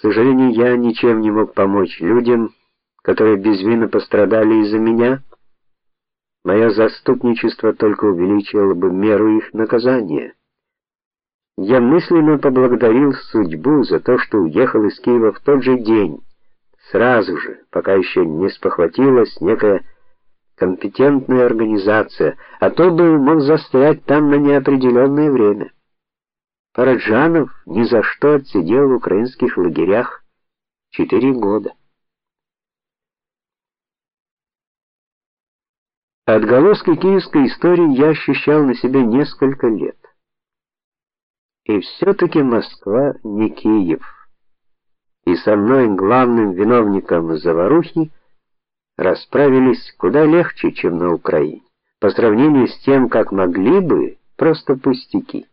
сожалению, я ничем не мог помочь людям, которые безвинно пострадали из-за меня. Мое заступничество только увеличило бы меру их наказания. Я мысленно поблагодарил судьбу за то, что уехал из Киева в тот же день, сразу же, пока еще не спохватилась некая компетентная организация, а то бы мог застрять там на неопределенное время. Параджанов ни за что отсидел в украинских лагерях четыре года. Отголоски киевской истории я ощущал на себе несколько лет. И все таки Москва не Киев. И со мной главным виновником заварухи расправились куда легче, чем на Украине. По сравнению с тем, как могли бы, просто пустяки.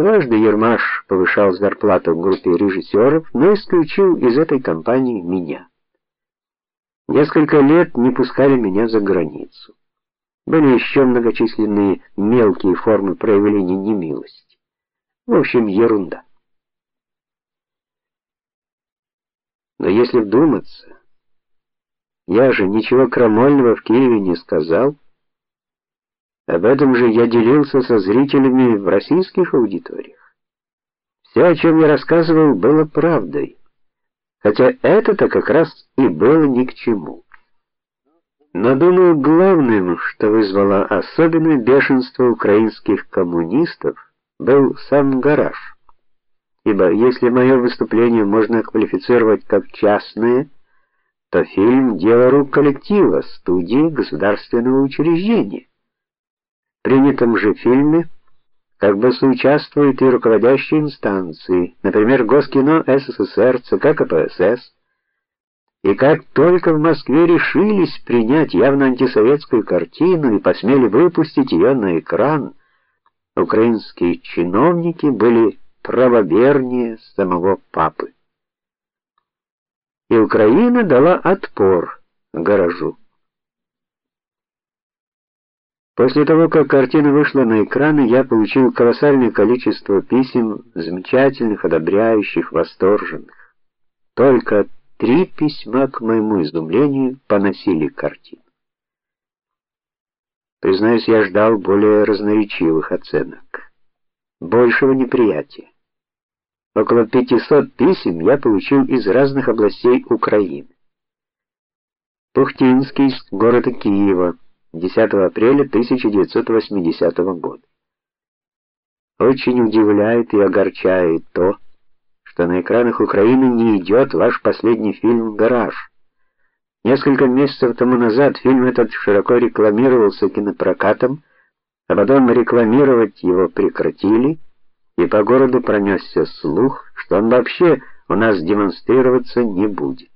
Дважды Ермаш повышал зарплату группе режиссеров, но исключил из этой компании меня. Несколько лет не пускали меня за границу. Были еще многочисленные мелкие формы проявления немилости. В общем, ерунда. Но если вдуматься, я же ничего крамольного в Киеве не сказал. Об этом же я делился со зрителями в российских аудиториях. Все, о чем я рассказывал, было правдой. Хотя это-то как раз и было ни к чему. Но думаю, главным, что вызвало особенное бешенство украинских коммунистов, был сам гараж. Ибо если мое выступление можно квалифицировать как частное, то фильм дело рук коллектива, студии, государственного учреждения. Принятом же фильме как бы соучаствуют и руководящие инстанции, например, Госкино СССР, ЦК КПСС. И как только в Москве решились принять явно антисоветскую картину и посмели выпустить ее на экран, украинские чиновники были правовернее самого папы. И Украина дала отпор гаражу. После того, как картина вышла на экраны, я получил колоссальное количество писем, замечательных, одобряющих, восторженных. Только три письма, к моему изумлению, поносили картину. Признаюсь, я ждал более разноречивых оценок, большего неприятия. Около 500 писем я получил из разных областей Украины. Пухтинский, города Киева, 10 апреля 1980 года. Очень удивляет и огорчает то, что на экранах Украины не идет ваш последний фильм Гараж. Несколько месяцев тому назад фильм этот широко рекламировался кинопрокатом, а потом рекламировать его прекратили, и по городу пронесся слух, что он вообще у нас демонстрироваться не будет.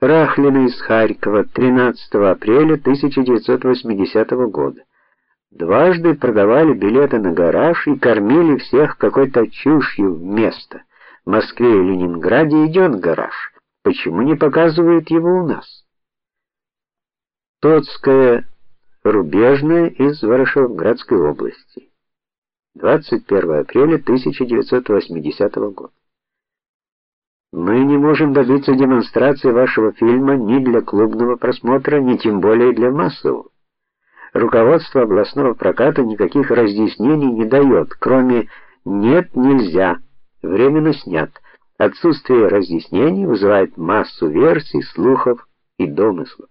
Рахлина из Харькова 13 апреля 1980 года. Дважды продавали билеты на гараж и кормили всех какой-то чушью вместо. В Москве и Ленинграде идет гараж. Почему не показывают его у нас? Тоцкая рубежная из Ворошиловградской области. 21 апреля 1980 года. Мы не можем добиться демонстрации вашего фильма ни для клубного просмотра, ни тем более для массового. Руководство областного проката никаких разъяснений не дает, кроме нет, нельзя, временно снят. Отсутствие разъяснений вызывает массу версий, слухов и домыслов.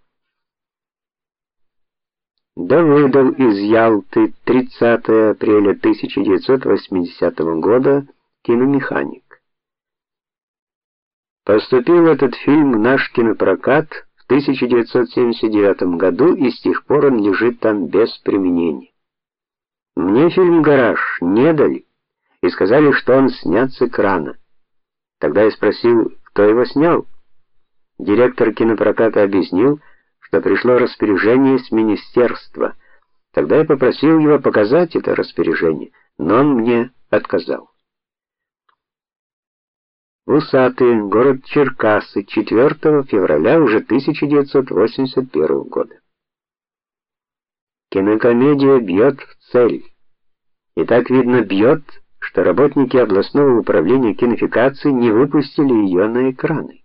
Давыдов из Ялты, 30 апреля 1980 года, киномеханик. Поступил этот фильм в наш кинопрокат в 1979 году, и с тех пор он лежит там без применения. Мне фильм Гараж не дали и сказали, что он снят с экрана. Тогда я спросил, кто его снял. Директор кинопроката объяснил, что пришло распоряжение с министерства. Тогда я попросил его показать это распоряжение, но он мне отказал. Усатый, город Черкассы, 4 февраля уже 1981 года. Кинокомедия бьет в цель. И так видно бьет, что работники областного управления кинофикации не выпустили ее на экраны.